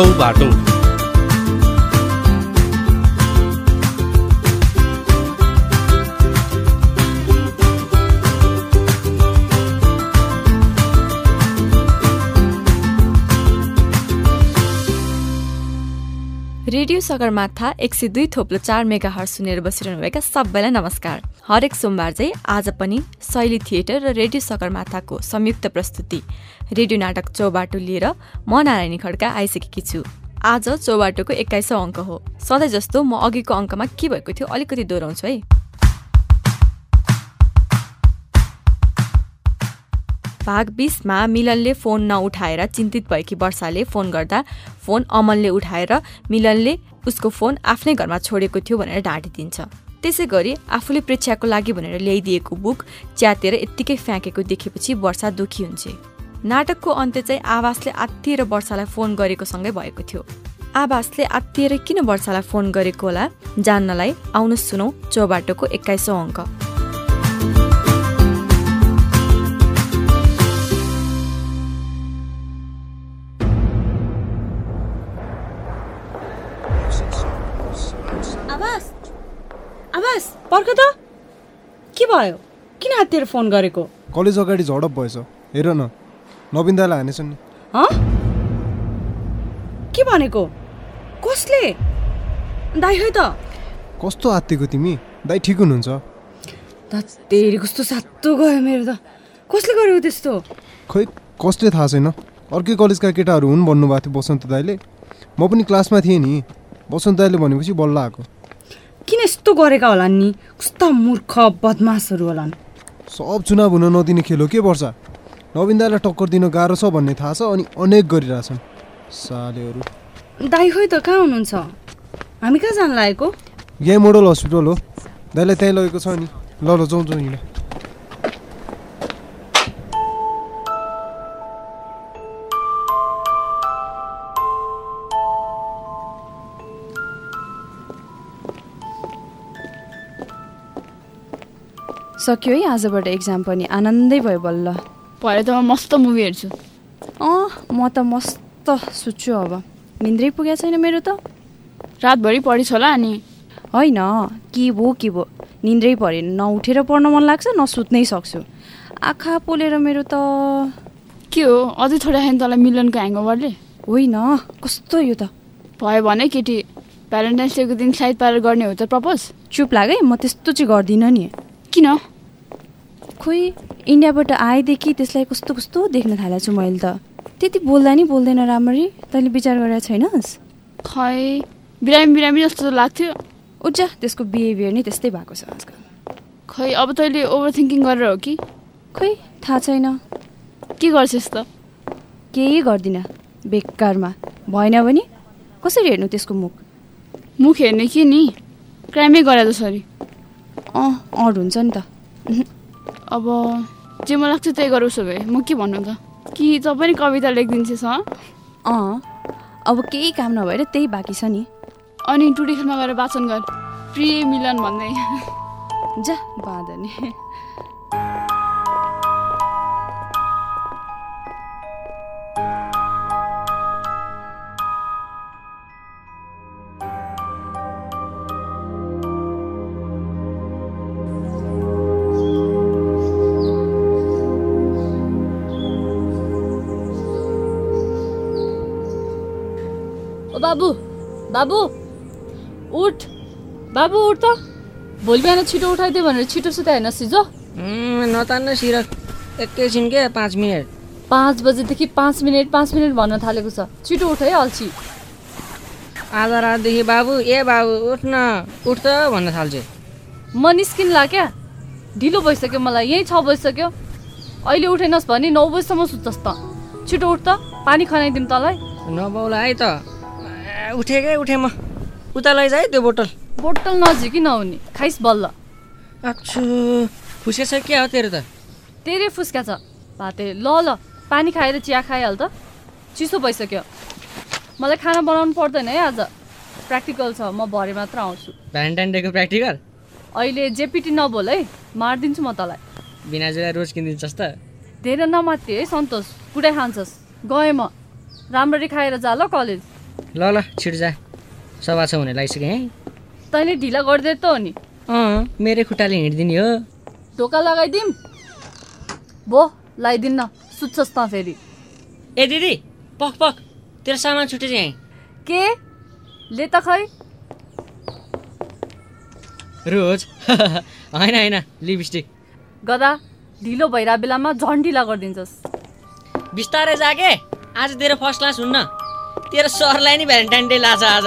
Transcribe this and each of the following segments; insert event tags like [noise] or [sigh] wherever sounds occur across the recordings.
Chaubato radio Sagarmatha एक सय दुई थोप्लो चार मेगा हर सुनेर बसिरहनुभएका सबैलाई नमस्कार। हरेक सोमबार चाहिँ आज पनि शैली थिएटर र रेडियो सगरमाथाको संयुक्त प्रस्तुति रेडियो नाटक चौबाटो लिएर म नारायणी खड्का आइसकेकी छु। आज चौबाटोको एक्काइसौँ अङ्क हो। सधैँ जस्तो म अघिको अङ्कमा के भएको थियो अलिकति दोहोऱ्याउँछु है। भाग बिसमा मिलनले फोन नउठाएर चिन्तित भएकी वर्षाले फोन गर्दा फोन अमनले उठाएर मिलनले उसको फोन आफ्नै घरमा छोडेको थियो भनेर ढाँटिदिन्छ त्यसै गरी आफूले प्रेक्षाको लागि भनेर ल्याइदिएको बुक च्यातेर यत्तिकै फ्याँकेको देखेपछि वर्षा दुखी हुन्छ। नाटकको अन्त्य चाहिँ आवासले आत्तिएर वर्षालाई फोन गरेको सँगै भएको थियो। आवासले आत्तिएर किन वर्षालाई फोन गरेको होला? जान्नलाई आउनु सुनौ चौबाटोको एक्काइसौँ अङ्क। भयो? किन हाततिर फोन गरेको? कलेज अगाडि झडप भएछ। हेर न नवीन दाईलाई हानेछन् नि। हँ? के भनेको? कसले? दाइ है त। कस्तो आत्तिको तिमी? दाई ठिक हुनुहुन्छ? तेरी कस्तो सातो गयो मेरो त। कसले गरेको त्यस्तो? खै कसले थाहा छैन? अर्कै कलेजका केटाहरू हुन् भन्नुभएको थियो बसन्त दाईले। म पनि क्लासमा थिएँ नि। बसन्त दाईले भनेपछि बल्ल आएको। किन यस्तो गरेका होलान् नि? कस्ता मूर्ख बदमासहरू होलान्। सब चुनाव हुन नदिने खेल हो के वर्ष नवीन दाईलाई टक्कर दिन गाह्रो छ भन्ने थाहा छ अनि अनेक गरिरहेछन्। सालेहरू। दाइ खोइ त कहाँ हुनुहुन्छ? हामी कहाँ जान लागेको? यहीँ मोडल हस्पिटल हो। दाईलाई त्यहीँ लगेको छ नि ल ल जाउँ जाउँ हिँड। सक्यो है आजबाट एक्जाम पनि। आनन्दै भयो बल्ल। भरे त म मस्त मुभी हेर्छु। अँ म त मस्त सुत्छु अब। निन्द्रै पुगेको छैन मेरो त। रातभरि पढिस् होला अनि? होइन के भो के भो। निन्द्रै परेन नउठेर पढ्न मन लाग्छ न सुत्नै सक्छु। आँखा पोलेर मेरो त के हो? अझै थोरै खायो तँलाई मिलनको ह्याङओभरले होइन कस्तो यो त। भयो भने केटी भ्यालेन्टाइन्स डेको दिन साइड पारेर गर्ने हो त प्रपोज? चुप लाग है म त्यस्तो चाहिँ गर्दिनँ नि। किन? खोइ इन्डियाबाट आएदेखि त्यसलाई कस्तो कस्तो देख्न थालेको छु मैले त। त्यति बोल्दा नि बोल्दैन राम्ररी तैँले विचार गरेको छैनस्? खै बिरामी बिरामी जस्तो लाग्थ्यो। उज्जा त्यसको बिहेभियर नै त्यस्तै भएको छ आजकल। खै अब तैँले ओभर थिङ्किङ गरेर हो कि? खोइ थाहा छैन। के गर्छस् त केही गर्दिनँ बेकारमा। भएन भने कसरी हेर्नु त्यसको मुख? मुख हेर्ने के नि? क्राइमै गरे जसरी। अँ अड हुन्छ नि त। अब जे मन लाग्छ त्यही गर भए म के भन्नु त? कि तँ पनि कविता लेखिदिन्छस् हँ? अँ अब केही काम नभएर त्यही बाँकी छ नि। अनि टुडिखेलमा गएर वाचन गर। प्रिय मिलन भन्दै। [laughs] जा बाँधने ओ बाबु बाबु उठ बाबु उठ त भोलि बिहान छिटो उठाइदियो भनेर छिटो सुता हेर्नुहोस् हिजो नतान्न सिर एकैछिन के पाँच मिनट पाँच बजेदेखि पाँच मिनट पाँच मिनट भन्न थालेको छ छिटो उठ है अल्छी आधा रातदेखि बाबु ए बाबु उठ न उठ त भन्न थाल्छु म निस्किन्ला क्या ढिलो भइसक्यो मलाई यहीँ छ बजिसक्यो अहिले उठेनस् भने नौ बजीसम्म सुत्छस् त छिटो उठ त पानी खनाइदिउँ तँलाई नबाउला है त आ, उठेकै उठेँ म। उता लैजा है त्यो बोतल। बोतल नजिकै नहुने। खाइस बल्ल। अच्छु फुसेछ के हो तेरो त? तेरै फुस्का छ। भाते ल ल पानी खाएर चिया खाइहाल त। चिसो भइसक्यो। मलाई खाना बनाउनु पर्दैन है आज। प्र्याक्टिकल छ म भरे मात्र आउँछु। भ्यालेन्टाइन डेको प्र्याक्टिकल अहिले जेपिटी नबोल है। मारिदिन्छु म तँलाई। बिना जुगा रोज किनिदिन्छस् त। धेरै नमात्ति है सन्तोष। पुरै खान्छस्। गएँ म। राम्ररी खाएर जा ल कलेज। ल ल छिट जा। सभा छ हुने लागिसक्यो है? तैँले ढिला गरिदिए त हो नि अँ मेरै खुट्टाले हिँडिदिने हो। ढोका लगाइदिउँ भो लगाइदिन्न। सुत्छस् त फेरि। ए दिदी पख पख तेरो सामान छुटेछ यहीँ। के? ले त खै। रोज? [laughs] होइन होइन लिपस्टिक। गदा ढिलो भइरहेको बेलामा झन् ढिला गरिदिन्छस् बिस्तारै जा के आज तेरो फर्स्ट क्लास हुन्न। तेरो सरलाई नि भ्यालेन्टाइन डे लाछ आज।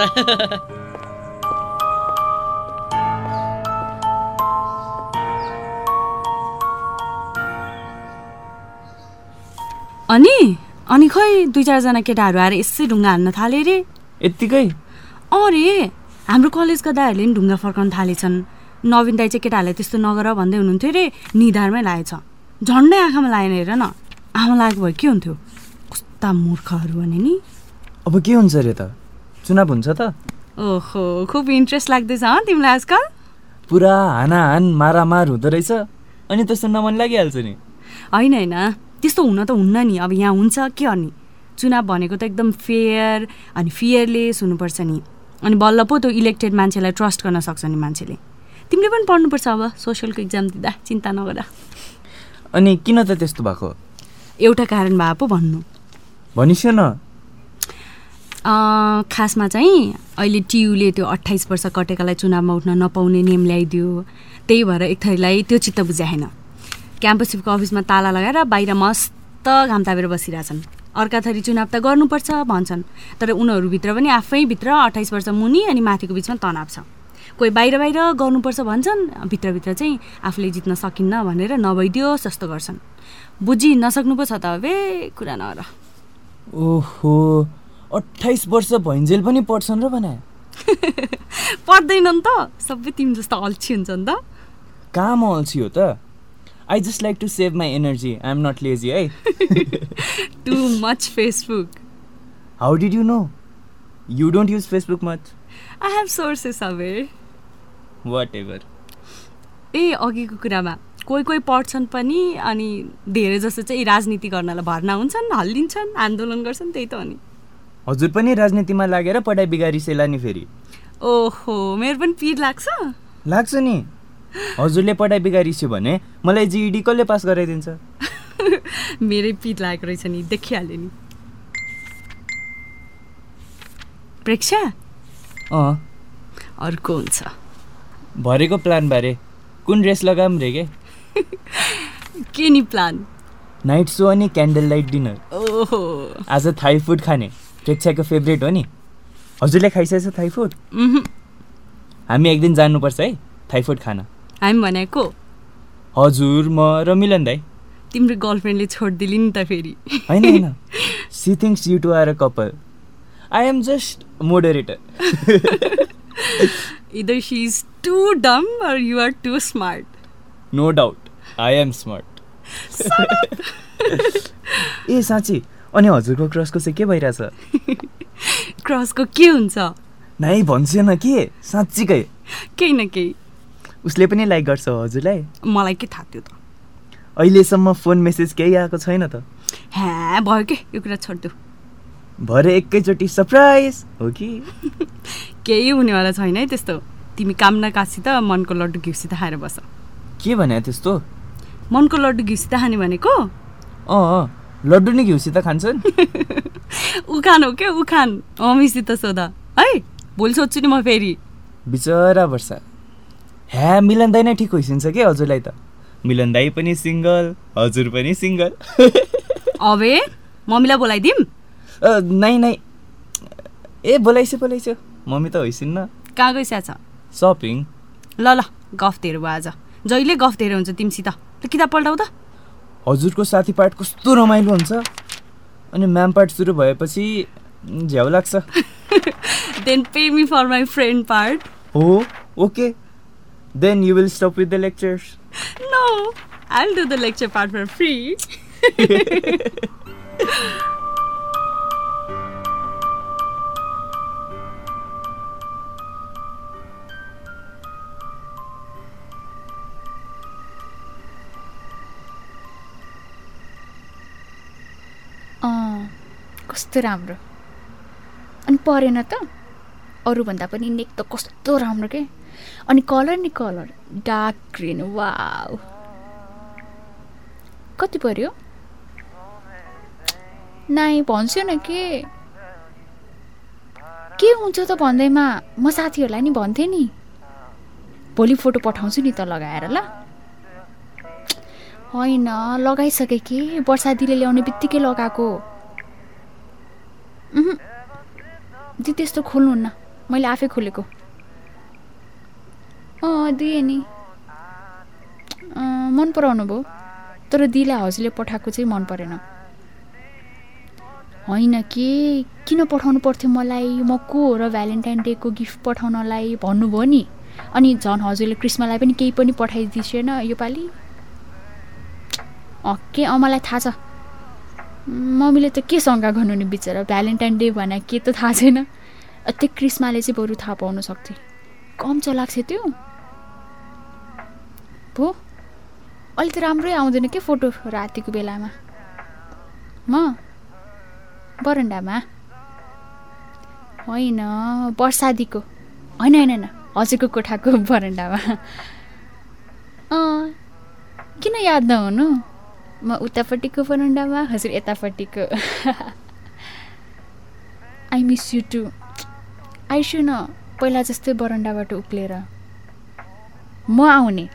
अनि? अनि खै दुई चारजना केटाहरू आएर यसै ढुङ्गा हान्न थाले रे? यत्तिकै? अँ रे हाम्रो कलेजका दाइहरूले नि ढुङ्गा फर्काउन थालेछन्। नवीन दाई चाहिँ केटाहरूलाई त्यस्तो नगर भन्दै हुनुहुन्थ्यो रे निधारमै लागेछ झन्डै आँखामा लागेन हेर न। आमा लागेको भए के हुन्थ्यो? कस्ता मूर्खहरू भने नि। अब के हुन्छ अरे त? चुनाव हुन्छ त? ओहो खुब इन्ट्रेस्ट लाग्दैछ तिमीलाई आजकल? पुरा हानाहान मारामार हुँदो रहेछ। अनि त सुन्न मन लागिहाल्छ नि। होइन होइन। त्यस्तो हुन त हुन्न नि। अब यहाँ हुन्छ के अनि? चुनाव भनेको त एकदम फेयर अनि फियरलेस हुनुपर्छ नि। अनि बल्ल पो त्यो इलेक्टेड मान्छेलाई ट्रस्ट गर्न सक्छ नि मान्छेले। तिमीले पनि पढ्नुपर्छ अब सोसियलको इक्जाम दिँदा चिन्ता नगर। अनि किन त त्यस्तो भएको? एउटा कारण भए पो भन्नु। भनिस् न। खासमा चाहिँ अहिले टियुले त्यो अठाइस वर्ष कटेकालाई चुनावमा उठ्न नपाउने नियम ल्याइदियो। त्यही भएर एक थरीलाई त्यो चित्त बुझाएन। क्याम्पसिपको अफिसमा ताला लगाएर बाहिर मस्त घाम तापेर बसिरहेछन्। अर्का थरी चुनाव त गर्नुपर्छ भन्छन् तर उनीहरूभित्र पनि आफैभित्र अठाइस वर्ष मुनि अनि माथिको बिचमा तनाव छ। कोही बाहिर बाहिर गर्नुपर्छ भन्छन् भित्रभित्र चाहिँ आफूले जित्न सकिन्न भनेर नभइदियोस् जस्तो गर्छन्। बुझि नसक्नु पो छ त अब कुरा नगर। ओहो। अठाइस वर्ष भइन्जेल पनि पढ्छन् र भने। [laughs] पर्दैनन् त। सबै तिमी जस्तो अल्छी हुन्छ नि त। कहाँ म अल्छी हो त? I just like to save my energy I am not lazy है too much Facebook how did you know you don't use Facebook much I have sources away whatever ए अघिको कुरामा। कोही कोही पढ्छन् पनि अनि धेरै जस्तो चाहिँ राजनीति गर्नलाई भर्ना हुन्छन् हल्लिन्छन् आन्दोलन गर्छन् त्यही त हो नि हजुर पनि राजनीतिमा लागेर पढाइ बिगारिसेला नि फेरि। ओहो मेरो पनि पिर लाग्छ? लाग्छ नि। हजुरले पढाइ बिगारिस्यो भने मलाई जिइडी कसले पास गराइदिन्छ? [laughs] मेरै पिर लागेको रहेछ नि देखिहाल्यो नि। प्रेक्षा? अँ। अर्को हुन्छ। भरेको प्लानबारे कुन ड्रेस लगाऊँ रे के? [laughs] के नि प्लान? नाइट सो अनि क्यान्डल लाइट डिनर। ओहो। आज थाई फुड खाने। प्रेक्षाको फेभरेट हो नि। हजुरले खाइसकेछ थाई फुड उहुँ, हामी एक दिन जानुपर्छ है थाई फुड खान। हामी भनेको? हजुर म र मिलन दाई। तिम्रो गर्लफ्रेन्डले छोडिदिली नि त फेरि। होइन होइन। See things you two are a couple I am just moderator either she is too dumb or you are too smart no doubt I am smart ए साँच्ची अनि हजुरको क्रसको चाहिँ के भइरहेछ? [laughs] क्रसको के हुन्छ? नाइ भन्छु न के? साँच्चीकै। केही न केही। उसले पनि लाइक गर्छ हजुरलाई? मलाई के थाहा थियो त? अहिलेसम्म फोन मेसेज केही आएको छैन त? ह्या भयो के? यो कुरा छोडिदेऊ भरे एकैचोटि सरप्राइज हो कि? [laughs] केही हुनेवाला छैन है त्यस्तो। तिमी काम नकासी त मनको लड्डु घिउसित खाएर बस। के भने त्यस्तो? मनको लड्डु घिउसित खाने भनेको? अँ, लड्डु नै घिउसित खान्छन्? [laughs] उखान हो क्या उखान। मम्मीसित सोध। है भोलि सोध्छु नि म फेरि। बिचरा वर्षा ह्या मिलन दाई नै ठिक होइसिन्छ के हजुरलाई त? मिलन दाई पनि सिङ्गल हजुर पनि सिङ्गल। [laughs] अबे मम्मीलाई बोलाइदिउँ नाइ नाइ ए बोलाइसो बोलाइसो। मम्मी त होइसिन्न। कहाँ गइसकेको छ? सपिङ। ल ल गफ धेरै भयो आज। जहिले गफ धेरै हुन्छ तिमीसित ल किताब पल्टाउ त। हजुरको साथी पाठ कस्तो रमाइलो हुन्छ? अनि म्याम पाठ सुरु भएपछि झ्याउ लाग्छ। Then pay me for my friend part हो? Okay. Then you will stop with the lectures no I do the lecture part for free कस्तो राम्रो। अनि परेन त? अरूभन्दा पनि नेक त कस्तो राम्रो के? अनि कलर नि कलर डार्क ग्रिन वा कति पर्यो? नाइ भन्छु न के? के हुन्छ त भन्दैमा? म साथीहरूलाई नि भन्थेँ नि। भोलि फोटो पठाउँछु नि त लगाएर ल। होइन लगाइसकेँ कि? वर्षा दिदीले ल्याउने बित्तिकै लगाएको। दी त्यस्तो खोल्नुहुन्न। मैले आफै खोलेको। अँ दिएँ नि। मन पराउनु भयो। तर दिलाई हजुरले पठाएको चाहिँ मन परेन। होइन कि? किन पठाउनु पर्थ्यो मलाई? म को हो र भ्यालेन्टाइन डेको गिफ्ट पठाउनलाई भन्नुभयो नि? अनि झन् हजुरले क्रिस्मालाई पनि केही पनि पठाइदिसेन योपालि अँ के? अँ मलाई थाहा छ। मम्मीले त के शङ्का गर्नु नि बिचरा? भ्यालेन्टाइन डे भने के त थाहा छैन। त्यो क्रिस्माले चाहिँ बरु थाहा पाउनु सक्थ्यो कम चलाएको थियो त्यो। भो अहिले त राम्रै आउँदैन के फोटो रातिको बेलामा? म? बरन्डामा? होइन वर्षादीको होइन होइन होइन हजुरको कोठाको बरन्डामा। अँ किन याद नहुनु? म उतापट्टिको बरन्डामा हजुर यतापट्टिको आई मिस यु टु आइसु न पहिला जस्तै बरन्डाबाट उक्लेर म आउने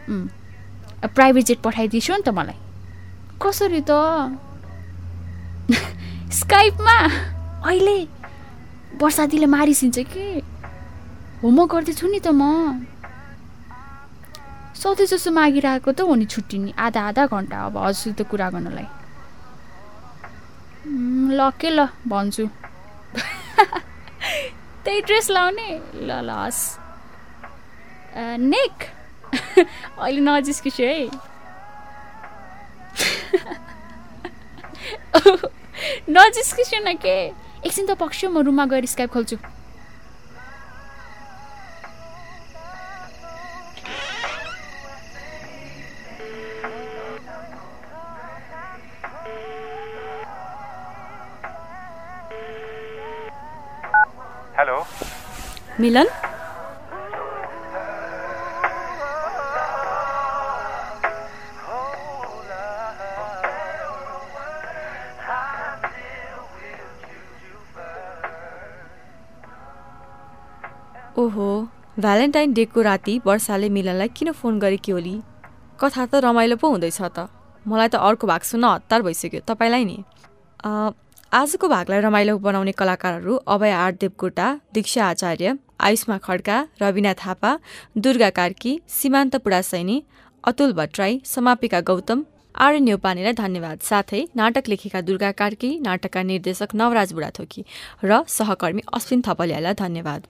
प्राइभेट जेट पठाइदिन्छु नि त मलाई कसरी त स्काइपमा अहिले वर्षादीले मारिसिन्छ कि होमवर्क गर्दैछु नि त म सधैँ जस्तो मागिरहेको त हो नि छुट्टी नि आधा आधा घन्टा अब हजुरसित कुरा गर्नलाई। ल के ल भन्छु। [laughs] त्यही ड्रेस लाउने? ल ल हस्। नेक? [laughs] अहिले नजिस्किसु है। [laughs] नजिस्किसु न के? एकछिन त पक्ष म रुममा गएर स्काइप खोल्छु। मिलन। ओहो भ्यालेन्टाइन डेको राति वर्षाले मिलनलाई किन फोन गरेकी होली कथा त रमाइलो पो हुँदैछ त। मलाई त अर्को भाग सुन्न हतार भइसक्यो। तपाईँलाई नि? आजको भागलाई रमाइलो बनाउने कलाकारहरू अभय आर देवकोटा दीक्षा आचार्य आयुष्मा खड्का रविना थापा दुर्गा कार्की सीमान्त पुडासैनी अतुल भट्टराई समापिका गौतम आर्य न्यौपानेलाई धन्यवाद। साथै नाटक लेखेका दुर्गा कार्की नाटकका निर्देशक नवराज बुढाथोकी र सहकर्मी अश्विन थपलियालाई धन्यवाद।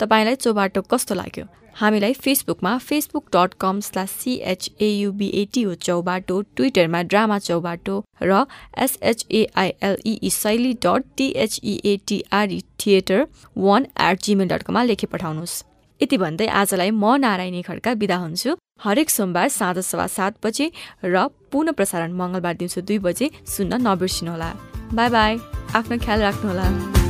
तपाईँलाई चौबाटो कस्तो लाग्यो? हामीलाई फेसबुकमा Facebook dot com slash सिएचएयुबिएटिओ Chaubato ट्विटरमा ड्रामा चौबाटो र एसएचएआइएलई शैली dot टिएचइएटिआरई theatre one at Gmail dot कममा लेखे पठाउनुहोस्। यति भन्दै आजलाई म नारायणी खड्का बिदा हुन्छु। हरेक सोमबार साँझ सवा सात बजे र पुनः प्रसारण मङ्गलबार दिउँसो दुई बजे सुन्न नबिर्सिनुहोला। By by. आफ्नो ख्याल राख्नुहोला।